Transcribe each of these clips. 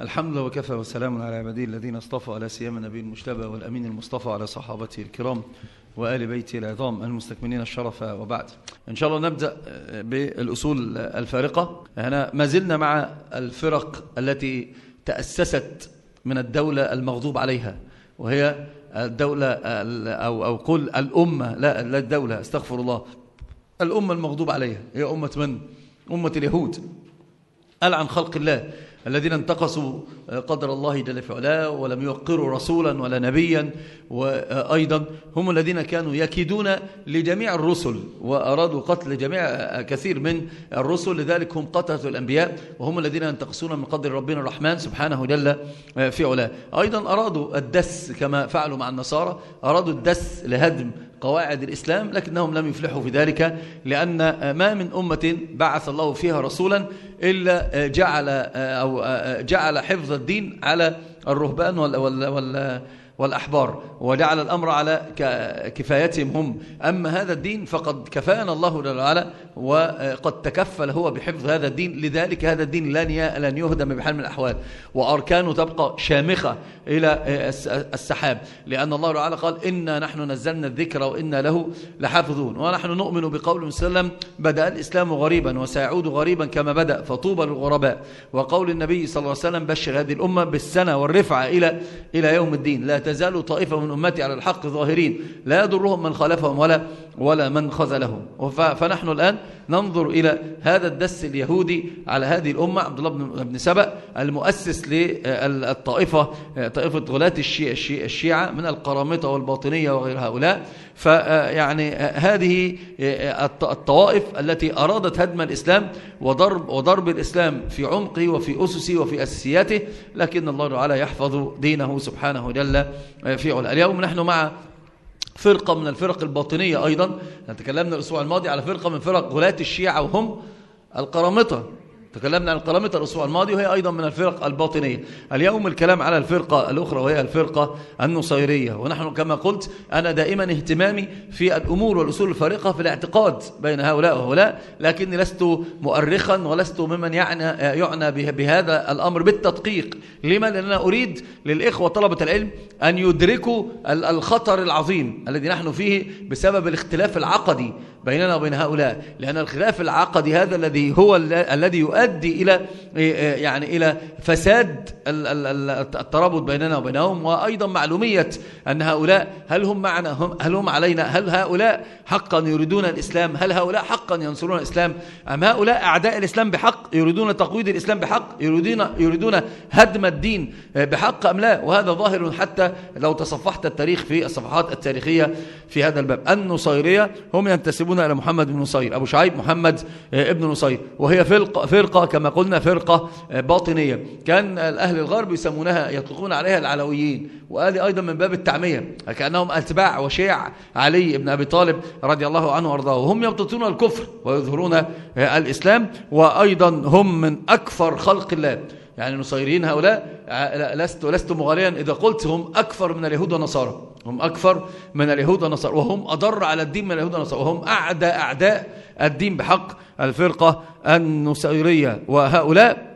الحمد لله وكفى وسلام على عباده الذين اصطفى على سيما النبي المجتبى والأمين المصطفى على صحابته الكرام وآل بيته العظام المستكملين الشرف وبعد. إن شاء الله نبدأ بالأصول الفارقة. هنا ما زلنا مع الفرق التي تأسست من الدولة المغضوب عليها وهي الدولة أو, أو قل الأمة لا, لا الدولة استغفر الله. الأمة المغضوب عليها هي أمة من؟ أمة اليهود. ألعن خلق الله. الذين انتقصوا قدر الله جل في علاه ولم يوقروا رسولا ولا نبيا وأيضا هم الذين كانوا يكيدون لجميع الرسل وأرادوا قتل جميع كثير من الرسل لذلك هم قتلة الأنبياء وهم الذين ينتقصون من قدر ربنا الرحمن سبحانه جل في علاه. أيضا أرادوا الدس كما فعلوا مع النصارى أرادوا الدس لهدم قواعد الإسلام لكنهم لم يفلحوا في ذلك لأن ما من أمة بعث الله فيها رسولا إلا جعل أو جعل حفظ الدين على الرهبان وال وال وال والأحبار وجعل الأمر على كفايتهم. هم أما هذا الدين فقد كفانا الله جل وعلا وقد تكفل هو بحفظ هذا الدين لذلك هذا الدين لن لن يهدم بحال من الأحوال. وأركانه تبقى شامخة إلى السحاب. لأن الله تعالى قال إنا نحن نزلنا الذكر وإنا له لحافظون. ونحن نؤمن بقول وسلم بدأ الإسلام غريبا وسيعود غريبا كما بدأ فطوبى للغرباء. وقول النبي صلى الله عليه وسلم بشر هذه الأمة بالسنة والرفعة إلى إلى يوم الدين. لا تزال طائفة من أمتي على الحق ظاهرين. لا يضرهم من خالفهم ولا ولا من خذلهم. فنحن الآن ننظر إلى هذا الدس اليهودي على هذه الأمة عبد الله بن سبأ المؤسس للطائفة طائفة غلاة الشيعة من القرامطة والباطنية وغير هؤلاء. فيعني هذه الطوائف التي أرادت هدم الإسلام وضرب, وضرب الإسلام في عمقه وفي أسسه وفي أساسياته لكن الله تعالى يحفظ دينه سبحانه جل في علا اليوم نحن مع فرقة من الفرق الباطنية أيضا. تكلمنا الأسبوع الماضي على فرقة من فرق غلاة الشيعة وهم القرامطة. تكلمنا عن القرامطة الأسبوع الماضي وهي أيضا من الفرق الباطنية. اليوم الكلام على الفرقة الأخرى وهي الفرقة النصيرية. ونحن كما قلت أنا دائما اهتمامي في الأمور والأصول الفارقة في الاعتقاد بين هؤلاء وهؤلاء لكني لست مؤرخا ولست ممن يعني يعنى بهذا الأمر بالتدقيق. لما؟ لأننا أريد للإخوة طلبة العلم أن يدركوا الخطر العظيم الذي نحن فيه بسبب الاختلاف العقدي بيننا وبين هؤلاء. لأن الخلاف العقدي هذا الذي هو الذي يؤدي إلى يعني إلى فساد الترابط بيننا وبينهم. وأيضا معلومية أن هؤلاء هل هم معنا هم هل هم علينا هل هؤلاء حقا يريدون الإسلام؟ هل هؤلاء حقا ينصرون الإسلام؟ أم هؤلاء أعداء الإسلام بحق يريدون تقويض الإسلام بحق يريدون يريدون هدم الدين بحق أم لا؟ وهذا ظاهر حتى لو تصفحت التاريخ في الصفحات التاريخية في هذا الباب. النصيرية هم ينتسبون إلى محمد بن نصير أبو شعيب محمد ابن نصير وهي فرقة, فرقة كما قلنا فرقة باطنية. كان الأهل الغرب يسمونها يطلقون عليها العلويين. وهذه أيضا من باب التعمية كأنهم أتباع وشيع علي بن أبي طالب رضي الله عنه وأرضاه. وهم يبططون الكفر ويظهرون الإسلام وأيضا هم من أكثر خلق الله. يعني النصيريين هؤلاء لست لست مغاليا. إذا قلت هم أكثر من اليهود والنصارى. هم أكثر من اليهود والنصارى. وهم أضر على الدين من اليهود والنصارى. وهم أعدى أعداء الدين بحق الفرقة النصيرية وهؤلاء.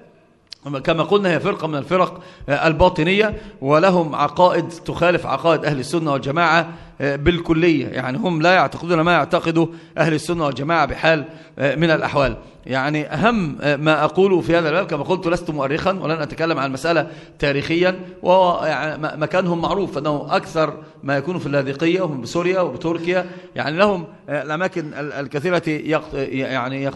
كما قلنا هي فرقة من الفرق الباطنية ولهم عقائد تخالف عقائد أهل السنة والجماعة. بالكلية. يعني هم لا يعتقدون ما يعتقده أهل السنة والجماعة بحال من الأحوال. يعني أهم ما أقوله في هذا الباب كما قلت لست مؤرخا ولن أتكلم عن المسألة تاريخيا ومكانهم معروف أنه أكثر ما يكون في اللاذقية وهم بسوريا وبتركيا. يعني لهم الأماكن الكثيرة يعني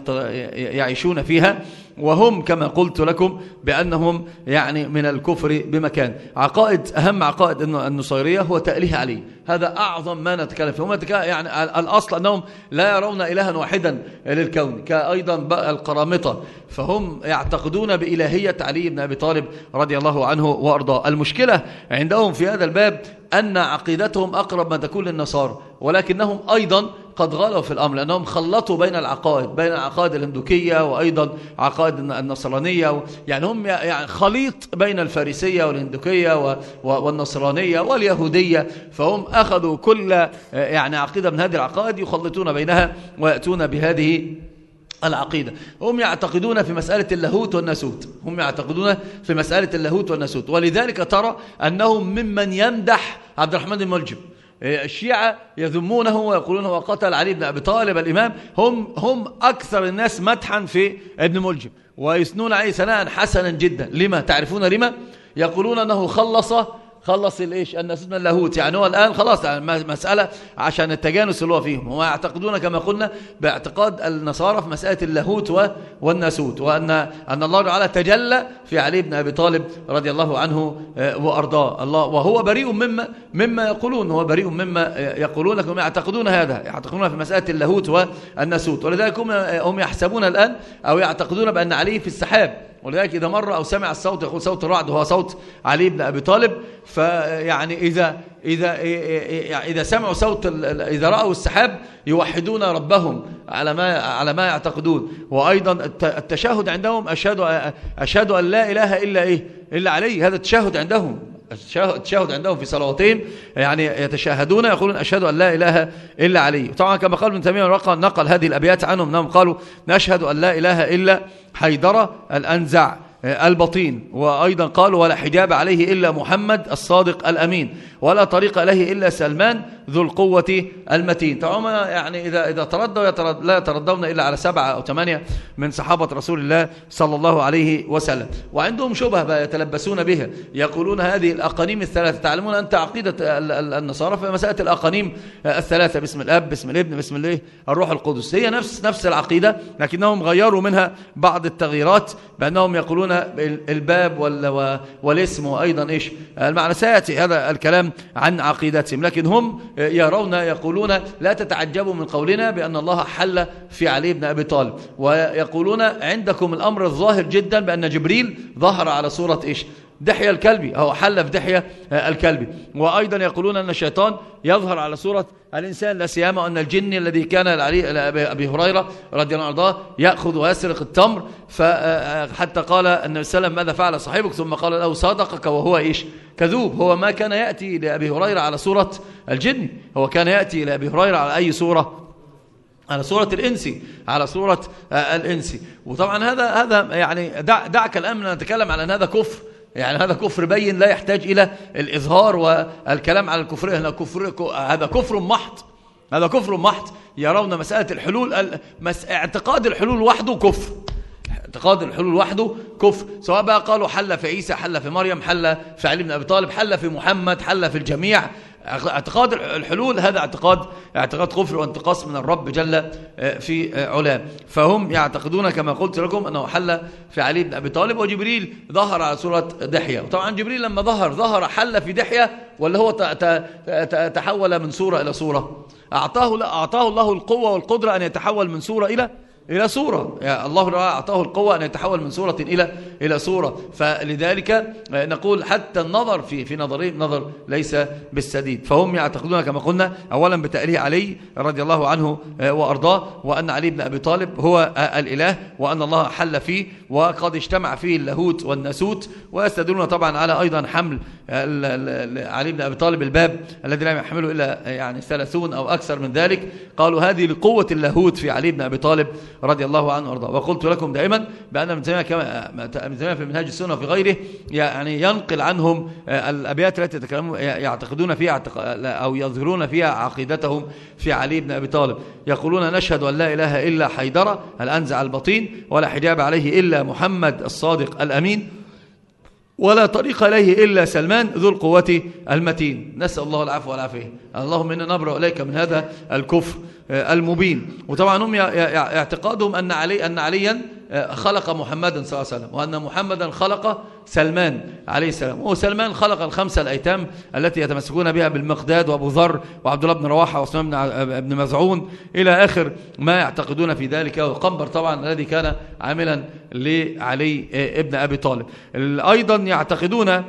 يعيشون فيها. وهم كما قلت لكم بأنهم يعني من الكفر بمكان. عقائد أهم عقائد النصيرية هو تأليه عليه هذا أعظم ما نتكلم فيه هم يعني الأصل أنهم لا يرون إلها واحدا للكون كأيضا القرامطة. فهم يعتقدون بإلهية علي بن أبي طالب رضي الله عنه وأرضاه. المشكلة عندهم في هذا الباب أن عقيدتهم أقرب ما تكون للنصارى ولكنهم أيضا قد غلوا في الأمر لأنهم خلطوا بين العقائد بين العقائد الهندوكية وأيضا عقائد النصرانية يعني هم يعني خليط بين الفارسية والهندوكية والنصرانية واليهودية فهم أخذوا كل يعني عقيدة من هذه العقائد يخلطون بينها ويأتون بهذه العقيدة. هم يعتقدون في مسألة اللاهوت والناسوت هم يعتقدون في مسألة اللاهوت والناسوت. ولذلك ترى أنهم ممن يمدح عبد الرحمن الملجم الشيعة يذمونه ويقولون هو قتل علي بن أبي طالب الإمام. هم, هم أكثر الناس مدحا في ابن ملجم. ويثنون عليه ثناء حسنا جدا. لما؟ تعرفون لما؟ يقولون أنه خلص خلص الإيش؟ الناس من اللاهوت يعني هو الآن خلاص يعني مسألة عشان التجانس اللي هو فيهم. هم يعتقدون كما قلنا باعتقاد النصارى في مسألة اللاهوت والناسوت وأن أن الله تعالى تجلى في علي بن أبي طالب رضي الله عنه آه، وأرضاه. الله وهو بريء مما مما يقولون. هو بريء مما يقولون هم يعتقدون هذا يعتقدون في مسألة اللاهوت والناسوت. ولذلك هم يحسبون الآن أو يعتقدون بأن علي في السحاب. ولذلك إذا مر أو سمع الصوت يقول صوت الرعد وهو صوت علي بن أبي طالب فيعني إذا إذا إذا سمعوا صوت إذا رأوا السحاب يوحدون ربهم على ما على ما يعتقدون. وأيضا التشهد عندهم أشهد أشهد أن لا إله إلا إيه إلا علي هذا التشهد عندهم. التشهد عندهم في صلواتهم يعني يتشاهدون يقولون أشهد أن لا إله إلا علي. طبعا كما قال ابن تيمية نقل هذه الأبيات عنهم أنهم قالوا نشهد أن لا إله إلا حيدرة الأنزع البطين. وأيضا قالوا ولا حجاب عليه إلا محمد الصادق الأمين ولا طريق إليه إلا سلمان ذو القوة المتين. طبعا يعني إذا, إذا تردوا يترد لا يتردون إلا على سبعة أو ثمانية من صحابة رسول الله صلى الله عليه وسلم. وعندهم شبه يتلبسون بها يقولون هذه الأقانيم الثلاثة. تعلمون أنت عقيدة النصارى في مسألة الأقانيم الثلاثة باسم الأب باسم الابن باسم الله الروح القدس. هي نفس نفس العقيدة لكنهم غيروا منها بعض التغييرات بأنهم يقولون الباب والاسم وأيضا إيش؟ المعنى. سيأتي هذا الكلام عن عقيدتهم لكن هم يرون يقولون لا تتعجبوا من قولنا بأن الله حل في علي بن أبي طالب. ويقولون عندكم الأمر الظاهر جدا بأن جبريل ظهر على صورة إيش؟ دحية الكلبي أو حل في دحية الكلبي. وأيضا يقولون أن الشيطان يظهر على صورة الإنسان لا سيما أن الجن الذي كان أبي هريرة رضي الله عنه يأخذ ويسرق التمر. فحتى قال النبي صلى الله عليه وسلم ماذا فعل صاحبك؟ ثم قال له صادقك وهو إيش؟ كذوب. هو ما كان يأتي لأبي هريرة على صورة الجن هو كان يأتي لأبي هريرة على أي صورة؟ على صورة الإنسي على صورة الإنسي وطبعا هذا هذا يعني دع دعك الآن نتكلم على أن هذا كفر. يعني هذا كفر بين لا يحتاج إلى الإظهار والكلام على الكفر. هنا كفر هذا كفر محض. هذا كفر محض. يرون مسألة الحلول اعتقاد الحلول وحده كفر. اعتقاد الحلول وحده كفر. سواء بقى قالوا حل في عيسى حل في مريم حل في علي بن أبي طالب حل في محمد حل في الجميع. اعتقاد الحلول هذا اعتقاد اعتقاد كفر وانتقاص من الرب جل آه، في آه، علاه. فهم يعتقدون كما قلت لكم أنه حل في علي بن أبي طالب وجبريل ظهر على صورة دحية. وطبعا جبريل لما ظهر ظهر حل في دحية ولا هو تحول من صورة إلى صورة؟ أعطاه, أعطاه الله القوة والقدرة أن يتحول من صورة إلى إلى صورة يعني الله أعطاه القوة أن يتحول من صورة إلى إلى صورة فلذلك نقول حتى النظر في في نظره نظر ليس بالسديد. فهم يعتقدون كما قلنا أولا بتأليه علي رضي الله عنه وأرضاه وأن علي بن أبي طالب هو الإله وأن الله حل فيه وقد اجتمع فيه اللاهوت والناسوت ويستدلون طبعا على أيضا حمل علي بن أبي طالب الباب الذي لا يحمله إلا يعني ثلاثون أو أكثر من ذلك. قالوا هذه لقوة اللاهوت في علي بن أبي طالب. رضي الله عنه وارضاه. وقلت لكم دائما بأن ابن تيمية كما ابن تيمية في منهاج السنة وفي غيره يعني ينقل عنهم آه، الأبيات التي يتكلمون يعتقدون فيها أو يظهرون فيها عقيدتهم في علي بن أبي طالب. يقولون نشهد أن لا إله إلا حيدرة الأنزع البطين ولا حجاب عليه إلا محمد الصادق الأمين ولا طريق إليه إلا سلمان ذو القوة المتين. نسأل الله العفو والعافية. اللهم إنا نبرأ إليك من هذا الكفر. المبين. وطبعا هم اعتقادهم أن علي أن عليا آه، خلق محمدا صلى الله عليه وسلم وأن محمدا خلق سلمان عليه السلام. وسلمان خلق الخمسة الأيتام التي يتمسكون بها بالمقداد وأبو ذر وعبد الله بن رواحة وعثمان بن مزعون إلى آخر ما يعتقدون في ذلك. وقنبر طبعا الذي كان عاملا لعلي آه، ابن أبي طالب. أيضا يعتقدون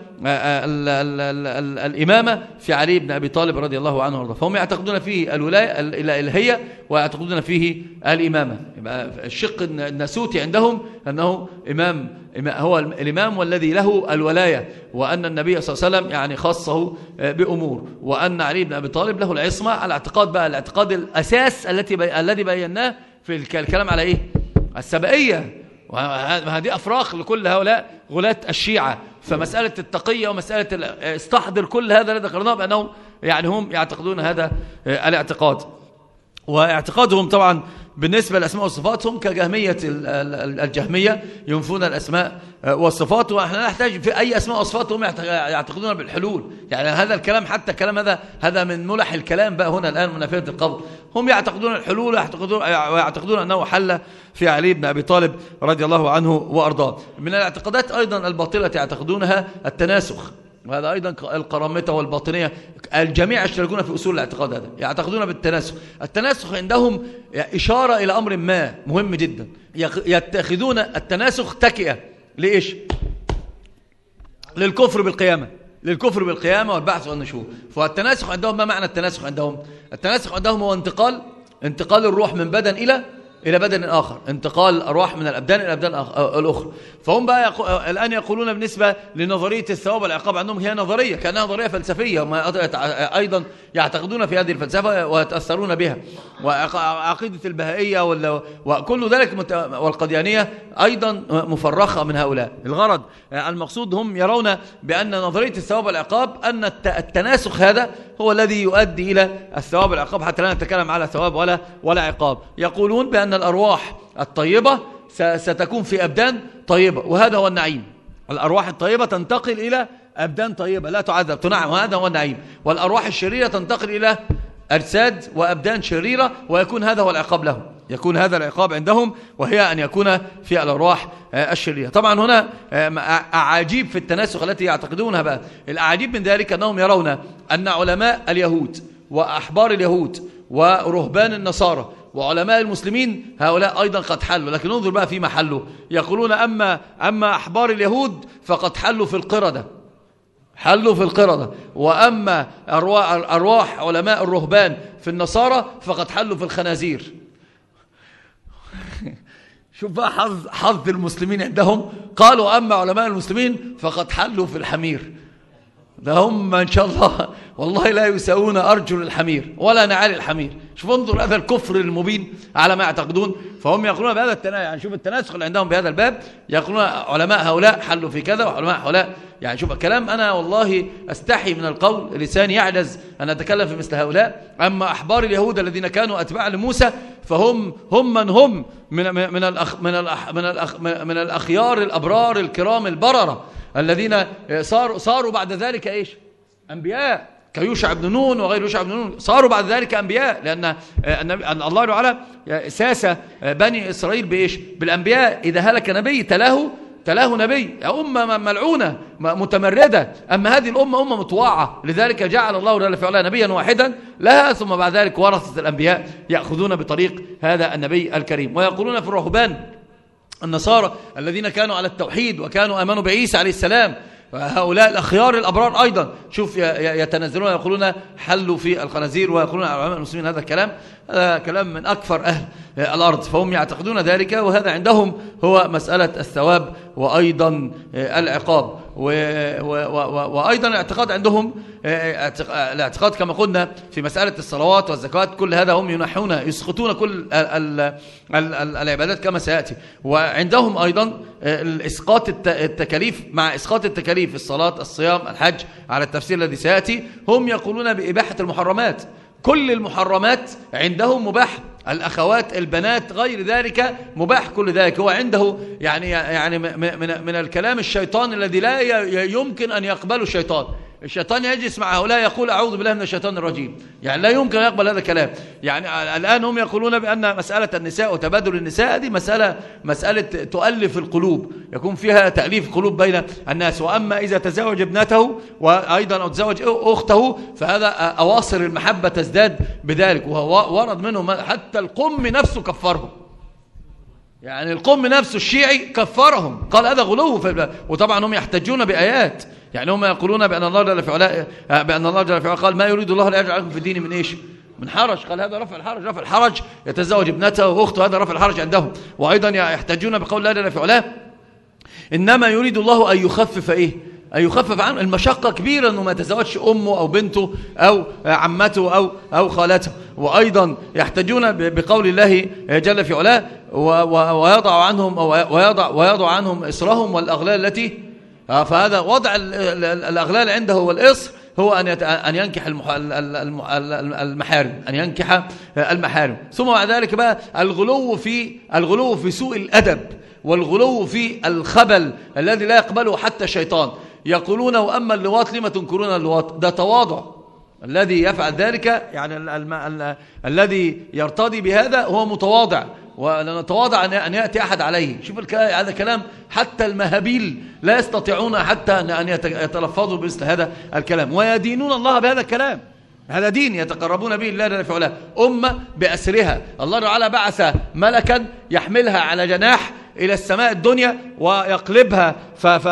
الإمامة في علي بن أبي طالب رضي الله عنه وأرضاه. فهم يعتقدون فيه الولاية الإلهية ويعتقدون فيه الإمامة. الشق الناسوتي عندهم أنه إمام هو الإمام والذي له الولاية وأن النبي صلى الله عليه وسلم يعني خصه بأمور وأن علي بن أبي طالب له العصمة على اعتقاد بقى الاعتقاد الأساس التي الذي بيناه في الكلام على إيه؟ السبائية وهذه أفراخ لكل هؤلاء غلاة الشيعة. فمسألة التقية ومسألة استحضر كل هذا الذي ذكرناه بأنهم يعني هم يعتقدون هذا الاعتقاد. واعتقادهم طبعا بالنسبة للأسماء والصفات هم كجهمية الجهمية ينفون الأسماء والصفات ونحن نحتاج في أي أسماء وصفات هم يعتقدون بالحلول. يعني هذا الكلام حتى الكلام هذا هذا من ملح الكلام بقى هنا الآن منافية القول هم يعتقدون الحلول ويعتقدون, ويعتقدون أنه حل في علي بن أبي طالب رضي الله عنه وأرضاه. من الاعتقادات أيضا الباطلة يعتقدونها التناسخ. وهذا أيضا القرامطة والباطنية. الجميع يشتركون في أصول الاعتقاد هذا يعتقدون بالتناسخ. التناسخ عندهم إشارة إلى أمر ما مهم جدا. يتخذون التناسخ تكئة. لإيش؟ للكفر بالقيامة. للكفر بالقيامة والبعث والنشور. فالتناسخ عندهم ما معنى التناسخ عندهم؟ التناسخ عندهم هو انتقال انتقال الروح من بدن إلى إلى بدن آخر انتقال الأرواح من الأبدان إلى الأبدان الأخرى. فهم بقى الآن يقولون بالنسبة لنظرية الثواب والعقاب عندهم هي نظرية كأنها نظرية فلسفية هم أيضا يعتقدون في هذه الفلسفة ويتأثرون بها. وعقيدة البهائية وكل ذلك والقديانية أيضا مفرخة من هؤلاء. الغرض المقصود هم يرون بأن نظرية الثواب والعقاب أن التناسخ هذا هو الذي يؤدي إلى الثواب والعقاب حتى لا نتكلم على ثواب ولا ولا عقاب. يقولون بأن الأرواح الطيبة ستكون في أبدان طيبة وهذا هو النعيم. الأرواح الطيبة تنتقل إلى أبدان طيبة لا تعذب تنعم وهذا هو النعيم. والأرواح الشريرة تنتقل إلى أجساد وأبدان شريرة ويكون هذا هو العقاب لهم. يكون هذا العقاب عندهم وهي أن يكون في الأرواح آه، الشريرة. طبعا هنا آه، أعاجيب في التناسخ التي يعتقدونها بقى. الأعاجيب من ذلك أنهم يرون أن علماء اليهود وأحبار اليهود ورهبان النصارى وعلماء المسلمين هؤلاء أيضا قد حلوا. لكن انظر بقى فيما حلوا يقولون أما, أما أحبار اليهود فقد حلوا في القردة. حلوا في القردة. وأما أرواح, علماء الرهبان في النصارى فقد حلوا في الخنازير. شوف بقى حظ, حظ المسلمين عندهم. قالوا أما علماء المسلمين فقد حلوا في الحمير. ده هم إن شاء الله. والله لا يساوون أرجل الحمير ولا نعال الحمير. شوف انظر هذا الكفر المبين على ما يعتقدون. فهم يقولون بهذا التناسخ يعني شوف التناسخ اللي عندهم بهذا الباب يقولون علماء هؤلاء حلوا في كذا وعلماء هؤلاء. يعني شوف كلام أنا والله أستحي من القول لساني يعجز أن أتكلم في مثل هؤلاء. أما أحبار اليهود الذين كانوا أتباع لموسى فهم هم من هم؟ من من الأخ من الأخ من, الأخ من الأخيار الأبرار الكرام البررة. الذين صاروا صاروا بعد ذلك إيش؟ أنبياء. كيوشع بن نون وغير يوشع بن نون. صاروا بعد ذلك أنبياء. لأن أن الله تعالى ساس بني إسرائيل بإيش؟ بالأنبياء. إذا هلك نبي تلاه تلاه نبي. أمة ملعونة متمردة. أما هذه الأمة أمة مطواعة لذلك جعل الله جل فعلا نبيا واحدا لها ثم بعد ذلك ورثة الأنبياء يأخذون بطريق هذا النبي الكريم. ويقولون في الرهبان النصارى الذين كانوا على التوحيد وكانوا آمنوا بعيسى عليه السلام هؤلاء الأخيار الأبرار أيضا. شوف يتنزلون يقولون حلوا في الخنازير ويقولون علماء المسلمين هذا الكلام. هذا كلام من أكثر أهل الأرض فهم يعتقدون ذلك وهذا عندهم هو مسألة الثواب وأيضا العقاب. وأيضا الاعتقاد عندهم الاعتقاد كما قلنا في مسألة الصلوات والزكوات كل هذا هم ينحون يسقطون كل العبادات كما سيأتي. وعندهم أيضا إسقاط التكاليف مع إسقاط التكاليف الصلاة الصيام الحج على التفسير الذي سيأتي هم يقولون بإباحة المحرمات. كل المحرمات عندهم مباح. الأخوات البنات غير ذلك مباح كل ذلك. هو عنده يعني يعني من, من الكلام الشيطان الذي لا يمكن أن يقبله الشيطان. الشيطان يجلس مع هؤلاء يقول أعوذ بالله من الشيطان الرجيم. يعني لا يمكن أن يقبل هذا الكلام. يعني الآن هم يقولون بأن مسألة النساء وتبادل النساء هذه مسألة, مسألة تؤلف القلوب. يكون فيها تأليف قلوب بين الناس. وأما إذا تزوج ابنته وأيضا أو تزوج أخته فهذا أواصر المحبة تزداد. بذلك وهو ورد منهم حتى القم نفسه كفرهم. يعني القم نفسه الشيعي كفرهم. قال هذا غلو وطبعا هم يحتجون بآيات. يعني هم يقولون بأن الله جل في علاء بأن الله جل في قال ما يريد الله لا يجعل لكم في الدين من إيش؟ من حرج. قال هذا رفع الحرج رفع الحرج. يتزوج ابنته وأخته هذا رفع الحرج عندهم. وأيضا يحتاجون بقول الله جل في علاء إنما يريد الله أن يخفف إيه؟ أن يخفف عنه المشقة كبيرة أنه ما يتزوجش أمه أو بنته أو عمته أو, أو خالته. وأيضا يحتاجون بقول الله جل في علاه ويضع عنهم ويضع, ويضع عنهم إصرهم والأغلال التي فهذا وضع الأغلال عنده والإصر هو أن أن ينكح المحارم أن ينكح المحارم. ثم بعد ذلك بقى الغلو في الغلو في سوء الأدب والغلو في الخبل الذي لا يقبله حتى الشيطان. يقولون وأما اللواط لما تنكرون اللواط؟ ده تواضع. الذي يفعل ذلك يعني ال ال ال الذي يرتضي بهذا هو متواضع. ونتواضع أن يأتي أحد عليه. شوف هذا كلام حتى المهابيل لا يستطيعون حتى أن يتلفظوا بمثل هذا الكلام. ويدينون الله بهذا الكلام. هذا دين يتقربون به الله جل وعلا. أمة بأسرها. الله تعالى بعث ملكا يحملها على جناح إلى السماء الدنيا ويقلبها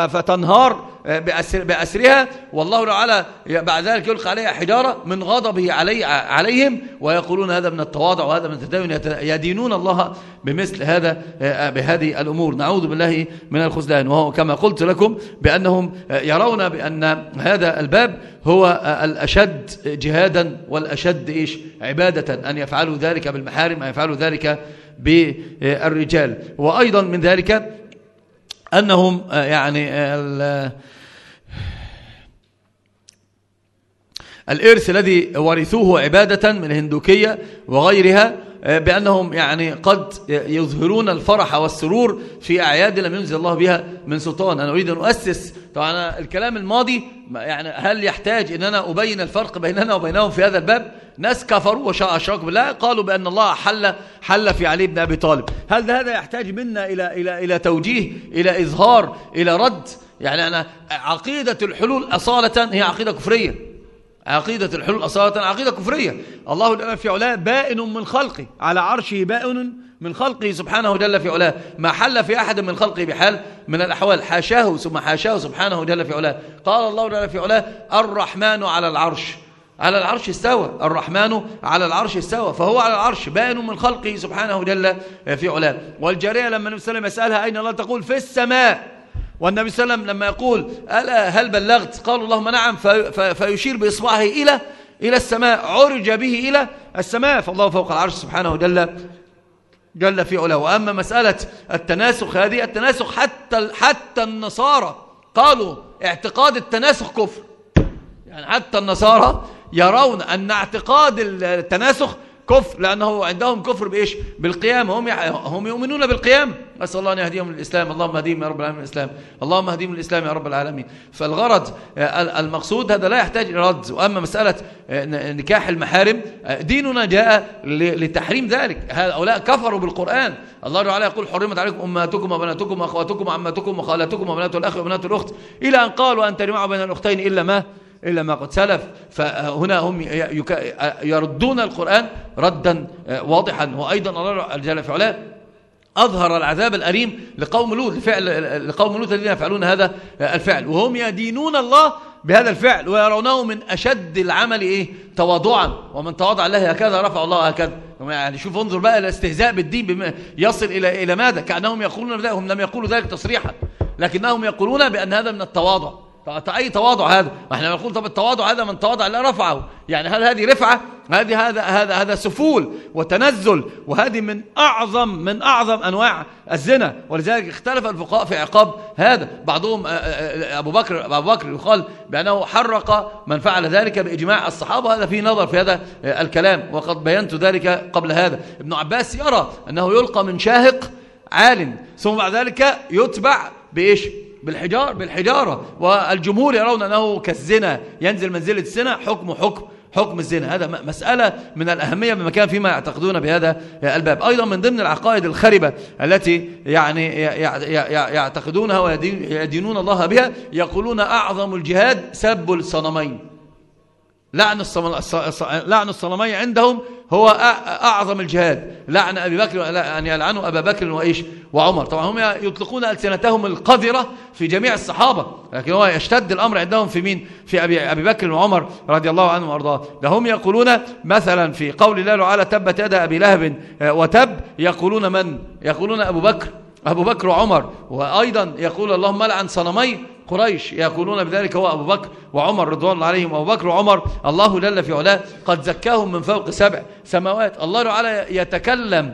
فتنهار. بأسر بأسرها. والله تعالى بعد ذلك يلقى عليها حجارة من غضبه علي عليهم ويقولون هذا من التواضع وهذا من التدين. يدينون الله بمثل هذا بهذه الأمور. نعوذ بالله من الخذلان وهو كما قلت لكم بأنهم يرون بأن هذا الباب هو الأشد جهادا والأشد إيش؟ عبادة أن يفعلوا ذلك بالمحارم أن يفعلوا ذلك بالرجال. وأيضا من ذلك أنهم يعني الإرث الذي ورثوه عبادة من الهندوكية وغيرها آه، بأنهم يعني قد يظهرون الفرح والسرور في أعياد لم ينزل الله بها من سلطان. أنا أريد أن أؤسس طبعا الكلام الماضي يعني هل يحتاج أن أنا أبين الفرق بيننا وبينهم في هذا الباب؟ ناس كفروا وأشركوا بالله قالوا بأن الله حل حل في علي بن أبي طالب. هل هذا يحتاج منا إلى, إلى, إلى توجيه إلى إظهار إلى رد؟ يعني أنا عقيدة الحلول أصالة هي عقيدة كفرية. عقيدة الحلول أصالة عقيدة كفرية. الله جل في علاه بائن من خلقه على عرشه بائن من خلقه سبحانه جل في علاه. ما حل في أحد من خلقه بحال من الأحوال. حاشاه ثم حاشاه سبحانه جل في علاه. قال الله جل في علاه الرحمن على العرش. على العرش استوى. الرحمن على العرش استوى. فهو على العرش بائن من خلقه سبحانه جل في علاه. والجارية لما النبي صلى الله عليه وسلم يسألها أين الله؟ تقول في السماء. والنبي صلى الله عليه وسلم لما يقول ألا هل بلغت؟ قال اللهم نعم فيشير بإصبعه إلى إلى السماء عرج به إلى السماء فالله فوق العرش سبحانه جل جل في علاه. وأما مسألة التناسخ هذه التناسخ حتى حتى النصارى قالوا اعتقاد التناسخ كفر. يعني حتى النصارى يرون أن اعتقاد التناسخ كفر لأنه عندهم كفر بإيش؟ بالقيامة. هم هم يؤمنون بالقيامة. أسأل الله أن يهديهم للإسلام. اللهم اهديهم يا رب العالمين الإسلام اللهم اهديهم للإسلام يا رب العالمين. فالغرض آه، المقصود هذا لا يحتاج إلى رد. وأما مسألة آه، نكاح المحارم آه، ديننا جاء لتحريم ذلك. هؤلاء كفروا بالقرآن. الله تعالى يقول حرمت عليكم أمهاتكم وبناتكم وأخواتكم وعماتكم وخالاتكم وبنات الأخ وبنات الأخت إلى أن قالوا أن تجمعوا بين الأختين إلا ما إلا ما قد سلف. فهنا هم يردون القرآن ردا آه، واضحا. وأيضا الله جل في علاه أظهر العذاب الأليم لقوم لوط لفعل لقوم لوط الذين يفعلون هذا آه، الفعل. وهم يدينون الله بهذا الفعل ويرونه من أشد العمل إيه؟ تواضعا. ومن تواضع الله هكذا رفع الله هكذا. يعني شوف انظر بقى الاستهزاء بالدين يصل إلى إلى ماذا؟ كأنهم يقولون هم لم يقولوا ذلك تصريحا. لكنهم يقولون بأن هذا من التواضع. أي تواضع هذا؟ إحنا نقول طب التواضع هذا من تواضع لا رفعه. يعني هل هذه رفعة؟ هذه هذا هذا هذا سفول وتنزل وهذه من أعظم من أعظم أنواع الزنا. ولذلك اختلف الفقهاء في عقاب هذا. بعضهم آه، آه، آه، أبو بكر أبو بكر يقال بأنه حرق من فعل ذلك بإجماع الصحابة. هذا فيه نظر في هذا الكلام. وقد بينت ذلك قبل هذا. ابن عباس يرى أنه يلقى من شاهق عال ثم بعد ذلك يتبع بإيش؟ بالحجار بالحجارة. والجمهور يرون أنه كالزنا ينزل منزلة الزنا حكم حكم حكم الزنا. هذا مسألة من الأهمية بمكان فيما يعتقدون بهذا الباب. أيضا من ضمن العقائد الخربة التي يعني يعتقدونها ويدينون الله بها يقولون أعظم الجهاد سب الصنمين. لعن لعن الصنمين عندهم هو أعظم الجهاد. لعن أبي بكر أن يلعنوا أبا بكر وإيش؟ وعمر. طبعا هم يطلقون ألسنتهم القذرة في جميع الصحابة. لكن هو يشتد الأمر عندهم في مين؟ في أبي, أبي بكر وعمر رضي الله عنهم وأرضاه. لهم يقولون مثلا في قول الله تعالى تبت يد أبي لهب آه، وتب. يقولون من؟ يقولون أبو بكر. أبو بكر وعمر. وأيضا يقول اللهم لعن صنمي قريش يقولون بذلك هو أبو بكر وعمر رضوان الله عليهم. أبو بكر وعمر الله جل في علاه قد زكاهم من فوق سبع سماوات. الله تعالى يتكلم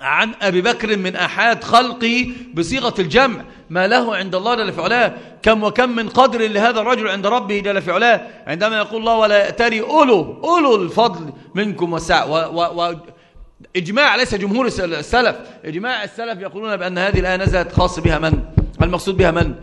عن أبي بكر من أحد خلقه بصيغة الجمع. ما له عند الله جل في علاه. كم وكم من قدر لهذا الرجل عند ربه جل في علاه. عندما يقول الله ولا يأتري أولو أولو الفضل منكم وسع و و إجماع ليس جمهور السلف. إجماع السلف يقولون بأن هذه الآية نزلت خاص بها من؟ المقصود بها من؟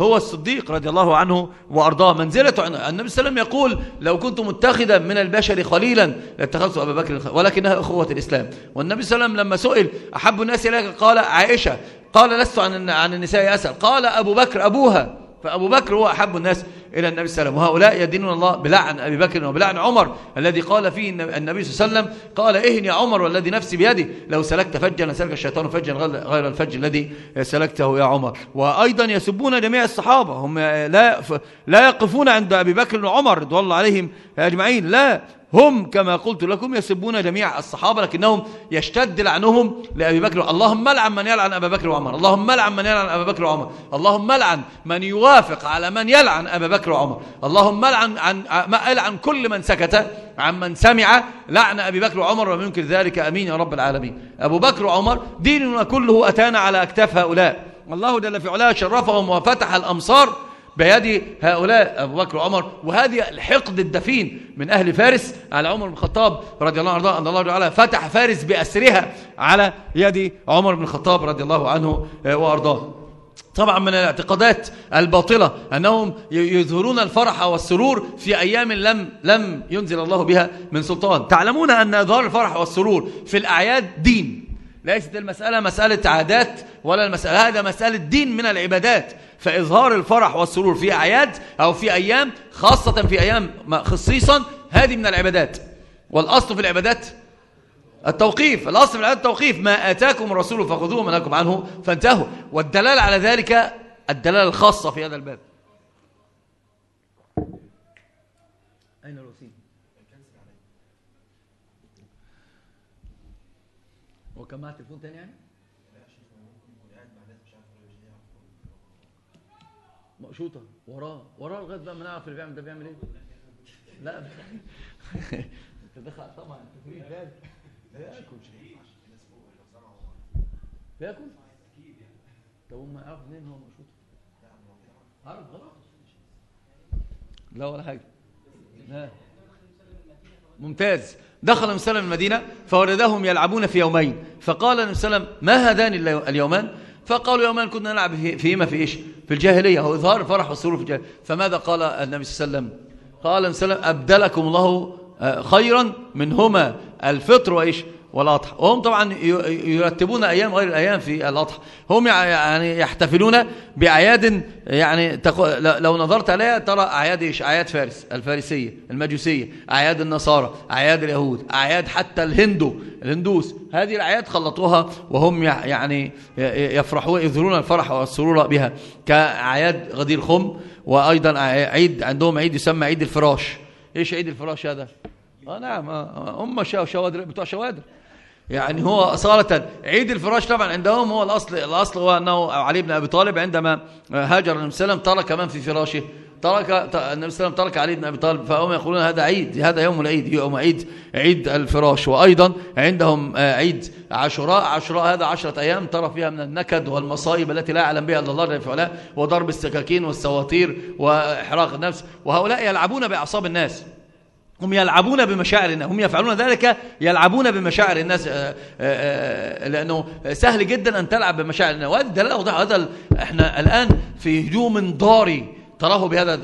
هو الصديق رضي الله عنه وأرضاه. منزلة عنه النبي صلى الله عليه وسلم يقول لو كنت متخذا من البشر خليلا لاتخذت أبا بكر ولكنها أخوة الإسلام. والنبي صلى الله عليه وسلم لما سئل أحب الناس إليك؟ قال عائشة. قال لست عن عن النساء أسأل قال أبو بكر أبوها. فأبو بكر هو أحب الناس. إلى النبي صلى الله عليه وسلم. وهؤلاء يدينون الله بلعن أبي بكر وبلعن عمر الذي قال فيه النبي صلى الله عليه وسلم قال إهن يا عمر والذي نفسي بيدي لو سلكت فجا لسلك الشيطان فجا غير الفج الذي سلكته يا عمر. وأيضا يسبون جميع الصحابة هم لا لا يقفون عند أبي بكر وعمر رضوان الله عليهم أجمعين. لا هم كما قلت لكم يسبون جميع الصحابة لكنهم يشتد لعنهم لأبي بكر. اللهم لعن من يلعن أبا بكر وعمر. اللهم لعن من يلعن أبا بكر وعمر. اللهم لعن من يوافق على من يلعن أبا بكر. وعمر. اللهم لعن عن العن كل من سكت عن من سمع لعن أبي بكر وعمر ومن ينكر ذلك. أمين يا رب العالمين. أبو بكر وعمر ديننا كله أتانا على أكتاف هؤلاء. الله جل في علاه شرفهم وفتح الأمصار بيد هؤلاء. أبو بكر وعمر وهذه الحقد الدفين من أهل فارس على عمر بن الخطاب رضي الله عنه أن الله تعالى فتح فارس بأسرها على يد عمر بن الخطاب رضي الله عنه وأرضاه. طبعا من الاعتقادات الباطلة أنهم يظهرون الفرح والسرور في أيام لم لم ينزل الله بها من سلطان. تعلمون أن إظهار الفرح والسرور في الأعياد دين. ليست المسألة مسألة عادات ولا المسألة هذا مسألة دين من العبادات. فإظهار الفرح والسرور في أعياد أو في أيام خاصة في أيام خصيصا هذه من العبادات. والأصل في العبادات التوقيف الأصل في العبادات التوقيف ما آتاكم الرسول فخذوه ما نهاكم عنه فانتهوا. والدلالة على ذلك الدلالة الخاصة في هذا الباب. أين الوسيم؟ وكان معه تليفون تاني يعني؟ مقشوطة وراه وراه لغاية بقى ما نعرف اللي بيعمل ده بيعمل إيه. لا. أنت دخل طبعا بياكل؟ بياكل طب هم منين هو مقشوط عارف غلط. لا ولا حاجة. لا. ممتاز. دخل صلى المدينة فوردهم يلعبون في يومين. فقال النبي صلى الله عليه وسلم ما هذان اليومان؟ فقالوا يومان كنا نلعب فيهما في إيش؟ في الجاهلية. هو إظهار الفرح والسرور في الجاهلية. فماذا قال النبي صلى الله عليه وسلم؟ قال النبي صلى الله عليه وسلم أبدلكم الله آه، خيرا منهما. الفطر وإيش؟ والأضحى. وهم طبعا يرتبون أيام غير الأيام في الأضحى. هم يعني يحتفلون بأعياد يعني لو نظرت عليها ترى أعياد إيش؟ أعياد فارس الفارسية المجوسية أعياد النصارى أعياد اليهود أعياد حتى الهندو الهندوس. هذه الأعياد خلطوها وهم يعني يفرحون يظهرون الفرح والسرور بها كأعياد غدير خم. وأيضا عيد عندهم عيد يسمى عيد الفراش. إيش عيد الفراش هذا؟ آه نعم آه هم شوادر بتوع شوادر. يعني هو أصالة عيد الفراش طبعا عندهم هو الأصل الأصل هو أنه علي بن أبي طالب عندما هاجر النبي صلى الله عليه وسلم ترك من في فراشه؟ ترك النبي صلى الله عليه وسلم ترك علي بن أبي طالب فهم يقولون هذا عيد هذا يوم العيد يوم عيد عيد الفراش. وأيضا عندهم عيد عاشوراء عاشوراء هذا عشرة أيام ترى فيها من النكد والمصائب التي لا يعلم بها إلا الله جل وعلا وضرب السكاكين والسواطير وإحراق النفس وهؤلاء يلعبون بأعصاب الناس. هم يلعبون بمشاعر الناس هم يفعلون ذلك يلعبون بمشاعر الناس آآ آه، آآ آه، آه، لأنه سهل جدا أن تلعب بمشاعر الناس. وهذه دلالة واضحة. هذا إحنا الآن في هجوم ضاري تراه بهذا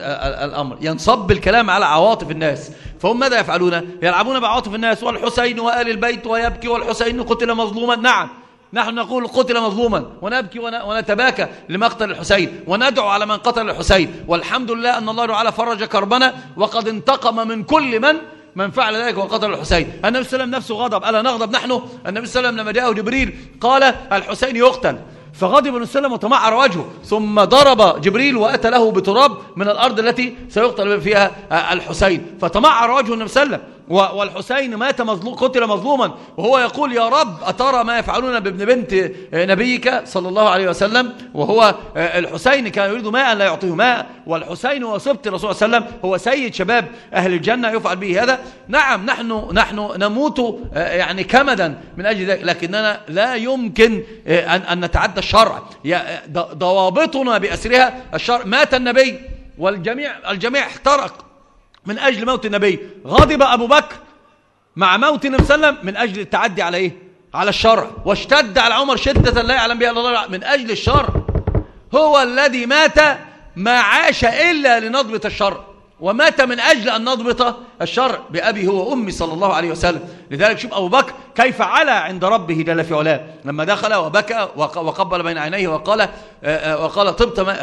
الأمر. ينصب الكلام على عواطف الناس. فهم ماذا يفعلون؟ يلعبون بعواطف الناس والحسين وآل البيت ويبكي والحسين قتل مظلوما. نعم. نحن نقول قتل مظلوما ونبكي ونتباكى لمقتل الحسين وندعو على من قتل الحسين والحمد لله أن الله تعالى فرج كربنا وقد انتقم من كل من من فعل ذلك وقتل الحسين. النبي صلى الله عليه وسلم نفسه غضب. ألا نغضب نحن؟ النبي صلى الله عليه وسلم لما جاءه جبريل قال الحسين يقتل. فغضب النبي صلى الله عليه وسلم وتمعر وجهه. ثم ضرب جبريل وأتى له بتراب من الأرض التي سيقتل فيها الحسين. فتمعر وجه النبي صلى الله عليه وسلم. والحسين مات مظلوم قتل مظلوما. وهو يقول يا رب أترى ما يفعلون بابن بنت نبيك صلى الله عليه وسلم؟ وهو الحسين كان يريد ماء لا يعطيه ماء. والحسين وصبت الرسول صلى الله عليه وسلم. هو سيد شباب أهل الجنة يفعل به هذا. نعم نحن نحن نموت يعني كمدا من أجل ذلك. لكننا لا يمكن أن, أن نتعدى الشرع. ضوابطنا بأسرها. الشرع مات النبي والجميع الجميع احترق. من أجل موت النبي. غضب أبو بكر مع موت النبي صلى الله عليه وسلم من أجل التعدي على إيه؟ على الشرع واشتد على عمر شدة لا يعلم بها الله. من أجل الشرع هو الذي مات ما عاش إلا لنضبط الشرع ومات من أجل أن نضبط الشرع بأبي هو أمي صلى الله عليه وسلم. لذلك شوف أبو بكر كيف علا عند ربه جل في علاه. لما دخل وبكى وقبل بين عينيه وقال وقال طبت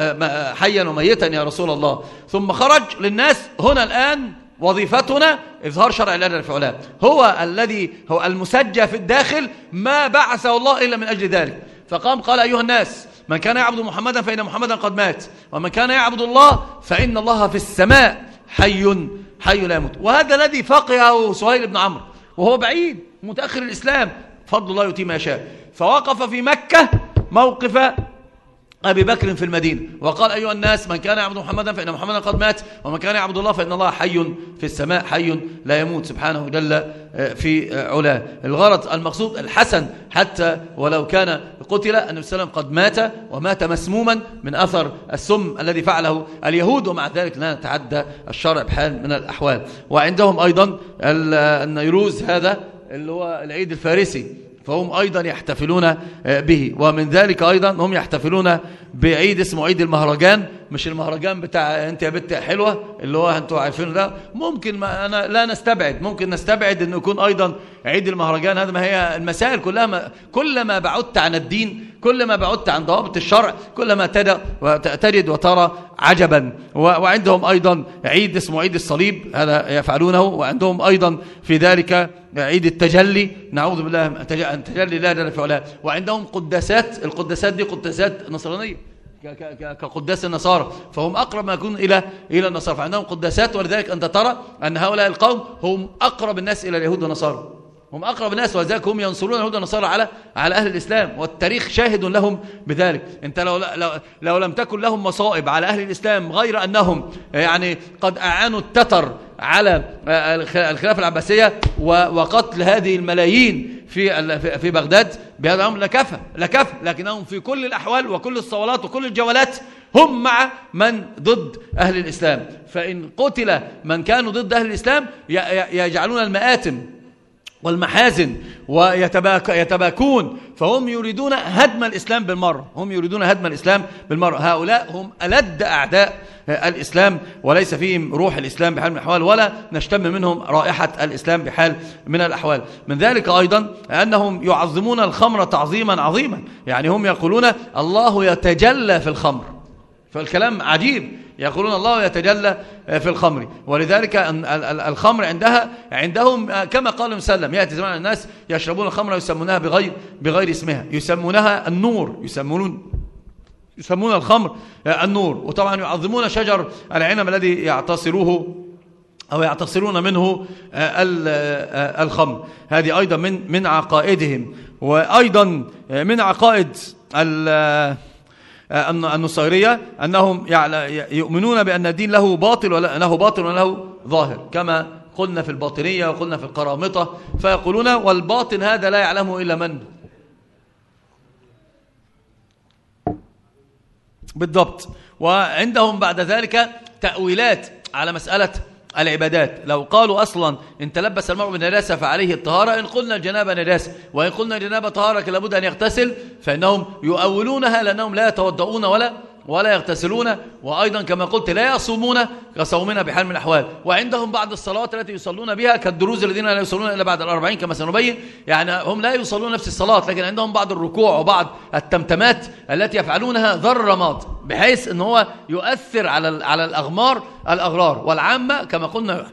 حيا وميتا يا رسول الله. ثم خرج للناس. هنا الآن وظيفتنا إظهار شرع الله في علاه. هو الذي هو المسجى في الداخل ما بعثه الله إلا من أجل ذلك. فقام قال أيها الناس من كان يعبد محمدا فإن محمدا قد مات. ومن كان يعبد الله فإن الله في السماء حي حي لا يموت. وهذا الذي فقهه سهيل بن عمرو وهو بعيد متأخر الإسلام فضل الله يتي ما يشاء. فوقف في مكة موقف أبي بكر في المدينة. وقال أيها الناس من كان يعبد محمدا فإن محمدا قد مات ومن كان يعبد الله فإن الله حي في السماء حي لا يموت سبحانه جل آه، في آه، علاه. الغرض المقصود الحسن حتى ولو كان قتل النبي صلى الله عليه وسلم قد مات ومات مسموما من أثر السم الذي فعله اليهود ومع ذلك لا نتعدى الشرع بحال من الأحوال. وعندهم أيضا النيروز هذا اللي هو العيد الفارسي. فهم أيضا يحتفلون آه، به. ومن ذلك أيضا هم يحتفلون بعيد اسمه عيد المهرجان مش المهرجان بتاع انت يا بنت حلوة اللي هو أنتوا عارفينه ده. ممكن ما أنا لا نستبعد ممكن نستبعد إنه يكون أيضا عيد المهرجان. هذا ما هي المسائل كلها ما كلما بعدت عن الدين كلما بعدت عن ضوابط الشرع كلما تجد وترى عجبا. وعندهم أيضا عيد اسمه عيد الصليب هذا يفعلونه. وعندهم أيضا في ذلك عيد التجلي. نعوذ بالله أن تجلي لا جل في وعندهم قداسات القداسات دي قداسات نصرانية. كقداس النصارى. فهم أقرب ما يكون إلى إلى النصارى. فعندهم قداسات ولذلك أنت ترى أن هؤلاء القوم هم أقرب الناس إلى اليهود والنصارى. هم أقرب الناس ولذلك هم ينصرون اليهود والنصارى على على أهل الإسلام. والتاريخ شاهد لهم بذلك. أنت لو, لو, لو لم تكن لهم مصائب على أهل الإسلام غير أنهم يعني قد أعانوا التتر على الخلافة العباسية وقتل هذه الملايين في في بغداد بهذا الأمر لكفى لكفى لكنهم في كل الأحوال وكل الصولات وكل الجولات هم مع من ضد أهل الإسلام. فإن قتل من كانوا ضد أهل الإسلام يجعلون المآتم والمحازن ويتباكون فهم يريدون هدم الإسلام بالمرة. هم يريدون هدم الإسلام بالمرة. هؤلاء هم ألد أعداء الإسلام وليس فيهم روح الإسلام بحال من الأحوال ولا نشتم منهم رائحة الإسلام بحال من الأحوال. من ذلك أيضا أنهم يعظمون الخمر تعظيما عظيما. يعني هم يقولون الله يتجلى في الخمر. فالكلام عجيب. يقولون الله يتجلى في الخمر. ولذلك الخمر عندها عندهم كما قال مسلم يأتي زمان الناس يشربون الخمر ويسمونها بغير, بغير اسمها. يسمونها النور. يسمون يسمون الخمر النور. وطبعا يعظمون شجر العنب الذي يعتصروه أو يعتصرون منه الخمر. هذه أيضا من من عقائدهم. وأيضا من عقائد النصيرية أنهم يؤمنون بأن الدين له باطل ولا له باطل وله ظاهر كما قلنا في الباطنية وقلنا في القرامطة فيقولون والباطن هذا لا يعلمه إلا من؟ بالضبط. وعندهم بعد ذلك تأويلات على مسألة العبادات. لو قالوا أصلا إن تلبس المرء بالنجاسة فعليه الطهارة إن قلنا الجنابة نجاسة وإن قلنا الجنابة طهارة لابد أن يغتسل فإنهم يؤولونها لأنهم لا يتوضؤون ولا ولا يغتسلون وأيضا كما قلت لا يصومون كصومنا بحال من الأحوال. وعندهم بعض الصلوات التي يصلون بها كالدروز الذين لا يصلون إلا بعد الأربعين كما سنبين. يعني هم لا يصلون نفس الصلاة لكن عندهم بعض الركوع وبعض التمتمات التي يفعلونها ذر بحيث أن هو يؤثر على على الأغمار الأغرار. والعامة كما قلنا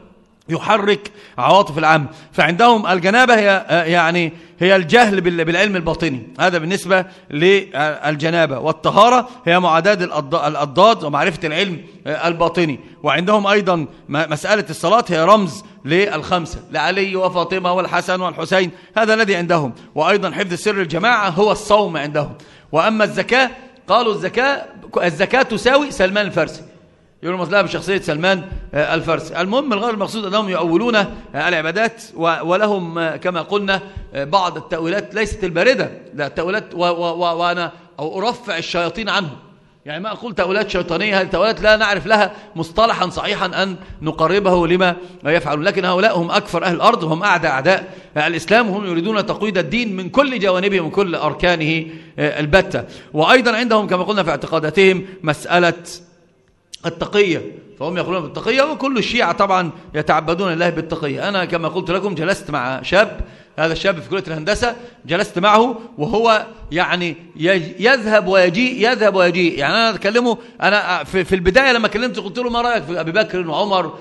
يحرك عواطف العام. فعندهم الجنابة هي يعني هي الجهل بالعلم الباطني. هذا بالنسبة للجنابة. والطهارة هي معداد الأضداد ومعرفة العلم الباطني. وعندهم أيضا مسألة الصلاة هي رمز للخمسة. لعلي وفاطمة والحسن والحسين هذا الذي عندهم. وأيضا حفظ سر الجماعة هو الصوم عندهم. وأما الزكاة قالوا الزكاة الزكاة تساوي سلمان الفارسي. يقولوا مصلحة بشخصية سلمان آه، الفارسي. المهم الغرض المقصود أنهم يؤولون آه، العبادات ولهم آه، كما قلنا بعض التأويلات ليست الباردة. لا التأويلات وأنا أو أرفع الشياطين عنهم يعني ما أقول تأويلات شيطانية هذه تأويلات لا نعرف لها مصطلحا صحيحا أن نقربه لما يفعلون. لكن هؤلاء هم أكثر أهل الأرض وهم أعدى أعداء الإسلام وهم يريدون تقويد الدين من كل جوانبه ومن كل أركانه البتة. وأيضا عندهم كما قلنا في اعتقاداتهم مسألة التقية. فهم يقولون بالتقية وكل الشيعة طبعا يتعبدون الله بالتقية. أنا كما قلت لكم جلست مع شاب هذا الشاب في كلية الهندسة جلست معه وهو يعني يذهب ويجيء يذهب ويجيء. يعني أنا أتكلمه أنا في البداية لما كلمت قلت له ما رأيك في أبي بكر وعمر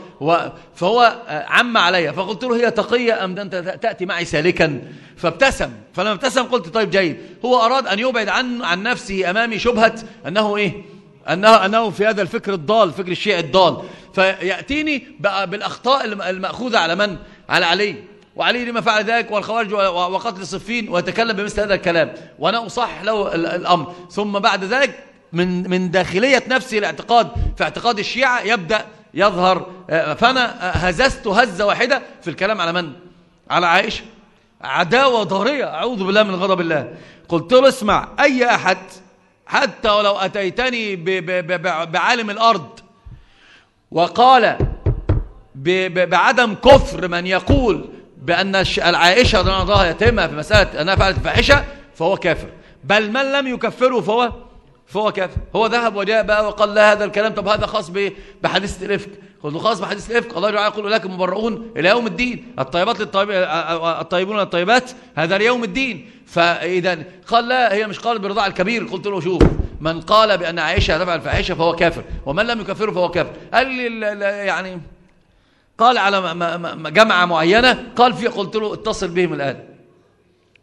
فهو عم علي. فقلت له هي تقية أم أنت تأتي معي سالكا؟ فابتسم. فلما ابتسم قلت طيب جيد. هو أراد أن يبعد عن, عن نفسه أمامي شبهة أنه إيه؟ أنه, أنه في هذا الفكر الضال فكر الشيء الضال. فيأتيني بالأخطاء المأخوذة على من؟ على علي. وعلي لما فعل ذلك والخوارج وقتل صفين ويتكلم بمثل هذا الكلام. وأنا أصحح له الأمر. ثم بعد ذلك من من داخلية نفسي الاعتقاد في اعتقاد الشيعة يبدأ يظهر آه، فأنا هززت هزة واحدة في الكلام على من؟ على عائشة. عداوة ضارية. أعوذ بالله من غضب الله. قلت له اسمع أي أحد حتى ولو أتيتني بعالم الأرض. وقال بعدم كفر من يقول بأن العائشة رضي الله يتم في مسألة أنها فعلت فاحشة فهو كافر. بل من لم يكفره فهو فهو كافر. هو ذهب وجاء بقى وقال لا هذا الكلام طب هذا خاص بحديث الإفك. قلت خاص بحديث الإفك الله تعالى يقول لك مبرؤون إلى يوم الدين. الطيبات للطيب الطيبون للطيبات هذا ليوم الدين. فإذا قال لا هي مش قالت برضاع الكبير. قلت له شوف من قال بأن عائشة تفعل الفاحشة فهو كافر ومن لم يكفره فهو كافر. قال لي يعني قال على جمعة معينة قال في قلت له اتصل بهم الآن.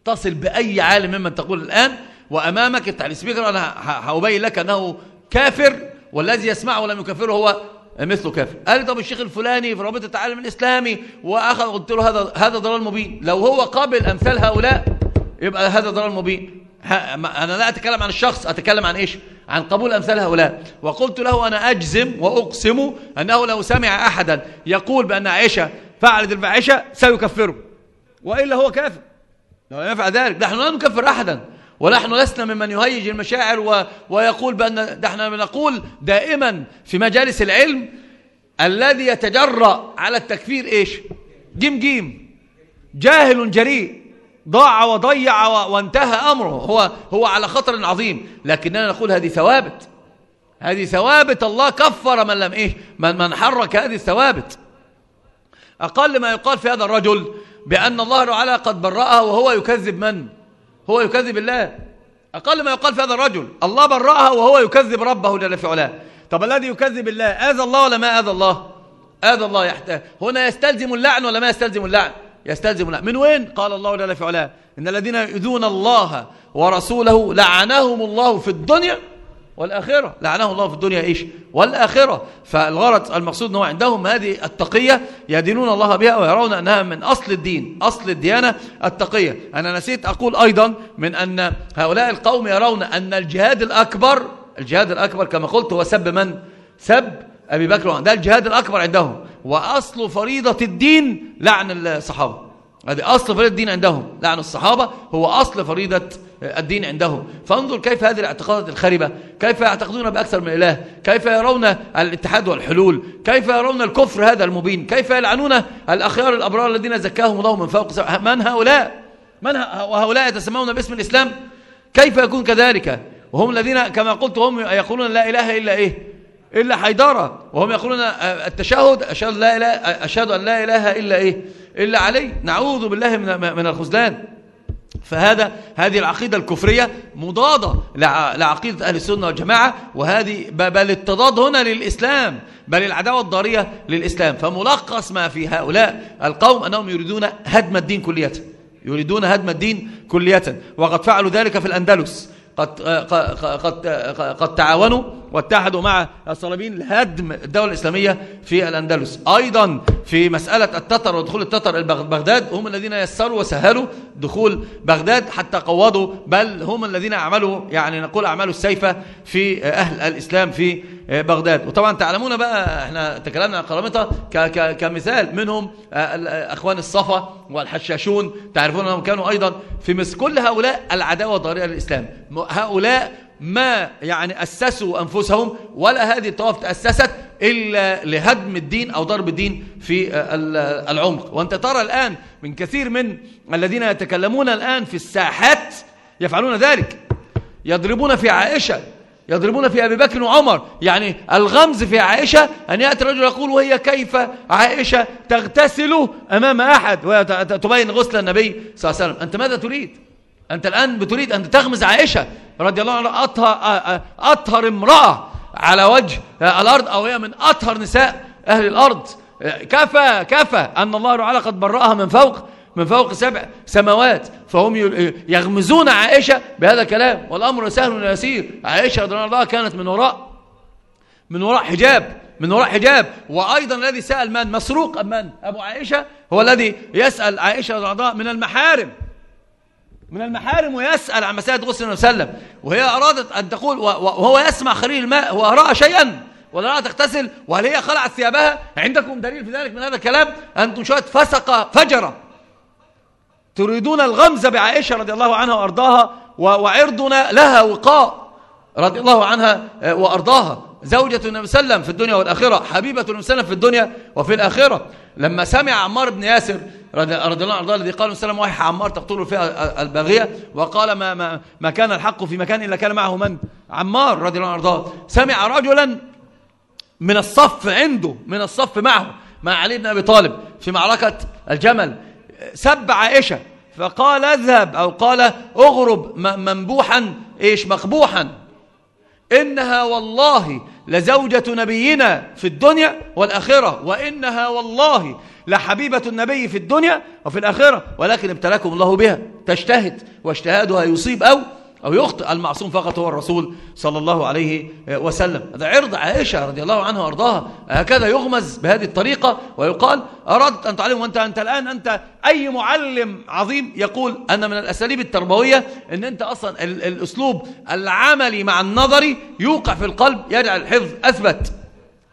اتصل بأي عالم ممن تقول الآن وأمامك افتح السبيكر أنا هأبين لك أنه كافر والذي يسمعه ولم يكفره هو مثله كافر قال لي طب الشيخ الفلاني في رابطة العالم الإسلامي وأخذ قلت له هذا هذا ضلال مبين. لو هو قابل أمثال هؤلاء يبقى هذا ضلال مبين. أنا لا أتكلم عن الشخص أتكلم عن إيش؟ عن قبول أمثال هؤلاء. وقلت له أنا أجزم وأقسم أنه لو سمع أحدا يقول بأن عائشة فعلت الفاحشة سيكفره. وإلا هو كافر. لو يفعل ذلك نحن لا نكفر أحدا. ونحن لسنا ممن يهيج المشاعر و... ويقول بأن نحن نقول دائما في مجالس العلم الذي يتجرأ على التكفير إيش؟ جيم جيم. جاهل جريء. ضاع وضيع وانتهى أمره. هو, هو على خطر عظيم. لكننا نقول هذه ثوابت. هذه ثوابت. الله كفر من لم إيه من, من حرك هذه الثوابت. أقل ما يقال في هذا الرجل بأن الله تعالى قد برأها وهو يكذب من؟ هو يكذب الله. أقل ما يقال في هذا الرجل. الله برأها وهو يكذب ربه جل في علاه. طب الذي يكذب الله؟ آذى الله ولا ما آذى الله؟ آذى الله يحتاج هنا يستلزم اللعن ولا ما يستلزم اللعن؟ يستلزم اللعن. من وين؟ قال الله جل في علاه. إن الذين يؤذون الله ورسوله لعنهم الله في الدنيا والآخرة. لعنه الله في الدنيا إيش؟ والآخرة. فالغرض المقصود أنه عندهم هذه التقية يدينون الله بها ويرون أنها من أصل الدين أصل الديانة التقية. أنا نسيت أقول أيضا من أن هؤلاء القوم يرون أن الجهاد الأكبر الجهاد الأكبر كما قلت هو سب من؟ سب أبي بكر ده الجهاد الأكبر عندهم. وأصل فريضة الدين لعن الصحابة. هذه أصل فريضة الدين عندهم. لعن الصحابة هو أصل فريضة الدين عندهم. فانظر كيف هذه الاعتقادات الخربة. كيف يعتقدون بأكثر من إله. كيف يرون الاتحاد والحلول. كيف يرون الكفر هذا المبين. كيف يلعنون الأخيار الأبرار الذين زكاهم الله من فوق من هؤلاء؟ من وهؤلاء يتسمون باسم الإسلام؟ كيف يكون كذلك؟ وهم الذين كما قلت هم يقولون لا إله إلا إيه؟ إلا حيدارة وهم يقولون التشهد أشهد, لا إله أشهد أن لا إله إلا إيه؟ إلا علي. نعوذ بالله من, من الخذلان. فهذا هذه العقيدة الكفرية مضادة لعقيدة أهل السنة والجماعة وهذه بل التضاد هنا للإسلام بل العداوة الضارية للإسلام. فملخص ما في هؤلاء القوم أنهم يريدون هدم الدين كلية يريدون هدم الدين كلية وقد فعلوا ذلك في الأندلس. قد, قد, قد تعاونوا واتحدوا مع الصليبيين لهدم الدولة الإسلامية في الأندلس. أيضا في مسألة التتر ودخول التتر بغداد هم الذين يسروا وسهلوا دخول بغداد حتى قوضوا بل هم الذين أعملوا يعني نقول أعمالوا السيفة في أهل الإسلام في بغداد. وطبعا تعلمون بقى إحنا تكلمنا عن قرامطة كمثال منهم أخوان الصفا والحشاشون تعرفون أنهم كانوا أيضا في مصر كل هؤلاء العداوة الضارية للإسلام. هؤلاء ما يعني أسسوا أنفسهم ولا هذه الطوائف تأسست إلا لهدم الدين أو ضرب الدين في العمق. وأنت ترى الآن من كثير من الذين يتكلمون الآن في الساحات يفعلون ذلك. يضربون في عائشة يضربون في أبي بكر وعمر. يعني الغمز في عائشة أن يأتي الرجل يقول وهي كيف عائشة تغتسل أمام أحد وتبين غسل النبي صلى الله عليه وسلم. أنت ماذا تريد؟ أنت الآن بتريد أن تغمز عائشة رضي الله عنها أطهر, أطهر امرأة على وجه الأرض أو هي من أطهر نساء أهل الأرض. كفى كفى أن الله تعالى قد برأها من فوق من فوق سبع سماوات. فهم يغمزون عائشة بهذا الكلام. والأمر سهل يسير. عائشة رضي الله كانت من وراء من وراء حجاب من وراء حجاب. وأيضا الذي سأل من؟ مسروق من؟ أبو عائشة. هو الذي يسأل عائشة رضي الله من المحارم. من المحارم ويسأل عن مسائل غسل النبي صلى الله عليه وسلم. وهي أرادت أن تقول وهو يسمع خليل الماء رأى شيئا. ولا رأى تغتسل. وهل هي خلعت ثيابها. عندكم دليل في ذلك من هذا الكلام؟ أنتم شوية فسق فجرة. تريدون الغمز بعائشة رضي الله عنها وأرضاها وعرضنا لها وقاء رضي الله عنها آه، وأرضاها. زوجة النبي صلى الله عليه وسلم في الدنيا والآخرة حبيبة النبي صلى الله عليه وسلم في الدنيا وفي الآخرة. لما سمع عمار بن ياسر رضي الله عنه الذي قال السلام واحد عمار تقتله الفئة الباغية وقال ما, ما, ما كان الحق في مكان إلا كان معه من؟ عمار رضي الله عنه. سمع رجلا من الصف عنده من الصف معه مع علي بن أبي طالب في معركة الجمل. سب عائشة فقال اذهب أو قال اغرب منبوحا إيش مقبوحا. إنها والله لزوجة نبينا في الدنيا والآخرة وإنها والله لحبيبة النبي في الدنيا وفي الآخرة ولكن ابتلاكم الله بها. تجتهد واجتهادها يصيب أو أو يخطئ. المعصوم فقط هو الرسول صلى الله عليه وسلم. هذا عرض عائشة رضي الله عنها وأرضاها. هكذا يغمز بهذه الطريقة ويقال أردت أن تعلم وأنت أنت الآن أنت أي معلم عظيم. يقول أن من الأساليب التربوية أن أنت أصلا الأسلوب العملي مع النظري يوقع في القلب يجعل الحفظ أثبت.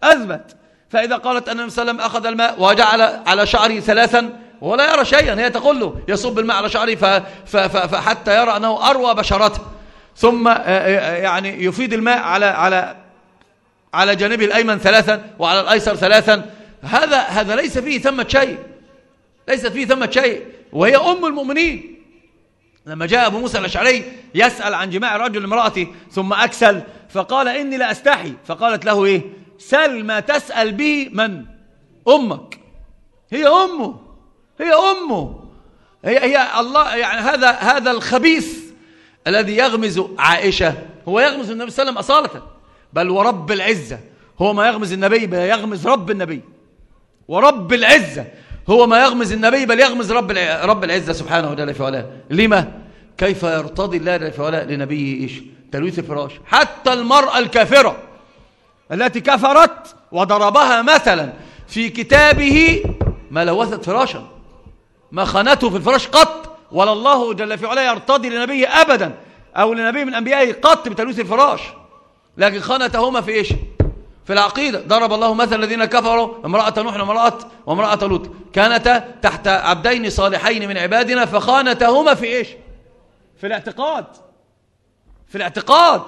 أثبت. فإذا قالت أن النبي صلى الله عليه وسلم أخذ الماء وجعل على شعره ثلاثا ولا يرى شيئا هي تقول له يصب الماء على شعره فحتى يرى أنه أروى بشرته. ثم آه، آه، يعني يفيد الماء على على على جانبه الأيمن ثلاثا وعلى الأيسر ثلاثا. هذا هذا ليس فيه ثمة شيء. ليس فيه ثمة شيء. وهي أم المؤمنين. لما جاء أبو موسى الأشعري يسأل عن جماع رجل امرأته ثم أكسل فقال إني لا أستحي. فقالت له إيه؟ سل ما تسأل به من؟ أمك. هي أمه. هي أمه. هي, هي الله يعني هذا هذا الخبيث الذي يغمز عائشة. هو يغمز النبي صلى الله عليه وسلم أصالة. بل ورب العزة. هو ما يغمز النبي بل يغمز رب النبي. ورب العزة. هو ما يغمز النبي بل يغمز رب رب العزة سبحانه وتعالى في علاه. لما؟ كيف يرتضي الله في علاه لنبيه إيش؟ تلويث الفراش. حتى المرأة الكافرة. التي كفرت وضربها مثلا في كتابه ما لوثت فراشا ما خانته في الفراش قط ولا الله جل في علاه يرتضي لنبيه أبدا أو لنبي من أنبيائه قط بتلوث الفراش. لكن خانتهما في إيش؟ في العقيدة. ضرب الله مثل الذين كفروا امرأة نوح وامرأة وامرأة لوط. كانتا تحت عبدين صالحين من عبادنا فخانتهما في إيش؟ في الاعتقاد. في الاعتقاد.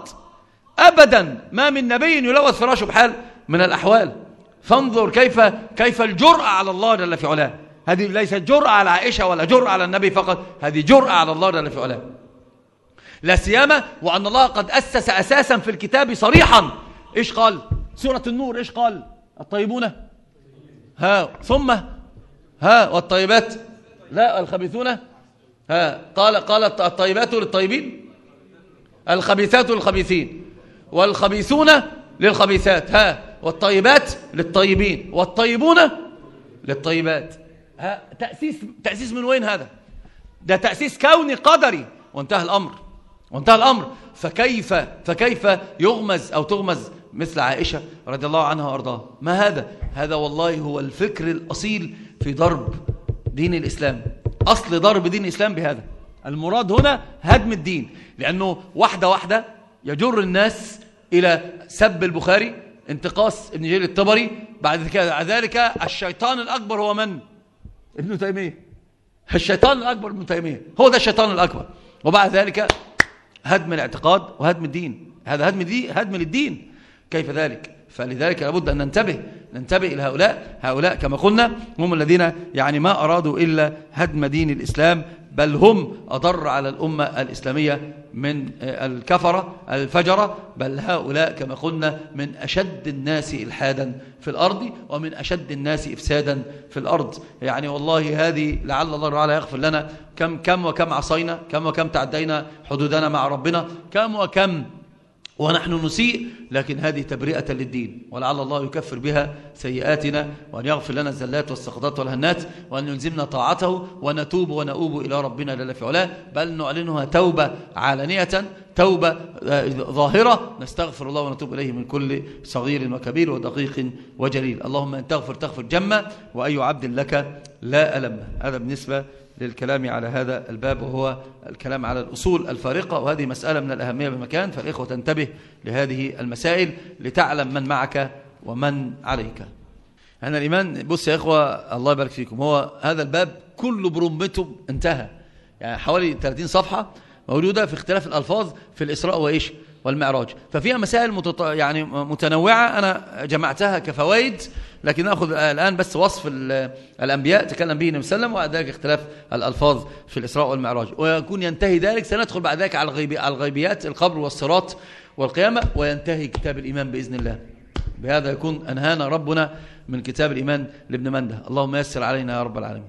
أبدا. ما من نبي يلوث فراشه بحال من الأحوال. فانظر كيف كيف الجرأة على الله جل في علاه. هذه ليست جرأة على عائشة ولا جرأة على النبي فقط. هذه جرأة على الله جل في علاه. لا سيما وأن الله قد أسس أساسا في الكتاب صريحا. إيش قال؟ سورة النور إيش قال؟ الطيبون. ها ثم؟ ها والطيبات؟ لا الخبيثون. ها قال قال الطيبات للطيبين. الخبيثات للخبيثين. والخبيثون للخبيثات. ها والطيبات للطيبين والطيبون للطيبات. ها تأسيس, تأسيس من وين هذا؟ ده تأسيس كوني قدري. وانتهى الأمر وانتهى الأمر. فكيف فكيف يغمز أو تغمز مثل عائشة رضي الله عنها وأرضاها؟ ما هذا؟ هذا والله هو الفكر الأصيل في ضرب دين الإسلام. أصل ضرب دين الإسلام بهذا. المراد هنا هدم الدين. لأنه واحدة واحدة يجر الناس إلى سب البخاري انتقاص ابن جرير الطبري بعد ذلك الشيطان الأكبر هو من؟ ابن تيمية. الشيطان الأكبر ابن تيمية. هو ده الشيطان الأكبر. وبعد ذلك هدم الاعتقاد وهدم الدين. هذا هدم الدين هدم للدين. كيف ذلك؟ فلذلك لابد أن ننتبه ننتبه إلى هؤلاء. هؤلاء كما قلنا هم الذين يعني ما أرادوا إلا هدم دين الإسلام بل هم أضر على الأمة الإسلامية من الكفرة الفجرة. بل هؤلاء كما قلنا من أشد الناس إلحادا في الأرض ومن أشد الناس إفسادا في الأرض. يعني والله هذه لعل الله تعالى يغفر لنا. كم كم وكم عصينا كم وكم تعدينا حدودنا مع ربنا كم وكم ونحن نسيء لكن هذه تبرئة للدين. ولعل الله يكفر بها سيئاتنا وأن يغفر لنا الزلات والسقطات والهنات وأن يلزمنا طاعته ونتوب ونؤوب إلى ربنا للا في علاه. بل نعلنها توبة علانية توبة آه، ظاهرة. نستغفر الله ونتوب إليه من كل صغير وكبير ودقيق وجليل. اللهم أن تغفر تغفر جمة وأي عبد لك لا ألم. هذا بالنسبة للكلام على هذا الباب وهو الكلام على الأصول الفارقة وهذه مسألة من الأهمية بمكان فالإخوة تنتبه لهذه المسائل لتعلم من معك ومن عليك. أنا الإيمان بص يا إخوة الله يبارك فيكم هو هذا الباب كل برمته انتهى. يعني حوالي 30 صفحة موجودة في اختلاف الألفاظ في الإسراء وإيش؟ والمعراج. ففيها مسائل متط... يعني متنوعة. أنا جمعتها كفوائد لكن نأخذ الآن بس وصف الأنبياء. تكلم به النبي صلى الله عليه وسلم وبعد ذلك اختلاف الألفاظ في الإسراء والمعراج. ويكون ينتهي ذلك سندخل بعد ذلك على الغيبيات القبر والصراط والقيامة وينتهي كتاب الإيمان بإذن الله. بهذا يكون أنهانا ربنا من كتاب الإيمان لابن مندة. اللهم يسر علينا يا رب العالمين.